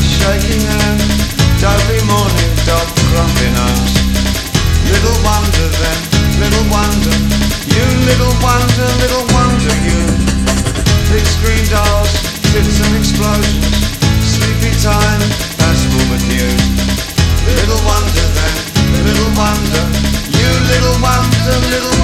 shaking hands, dog. Little wonder then, little wonder, you little wonder, little wonder you. Big screen dolls, and explosions, sleepy time, news. Little wonder then, little wonder, you little wonder, little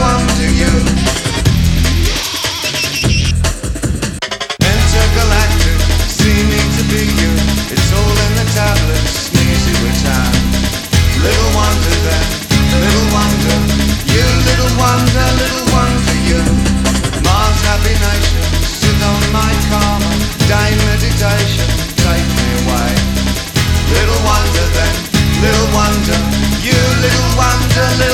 wonder, you little wonder.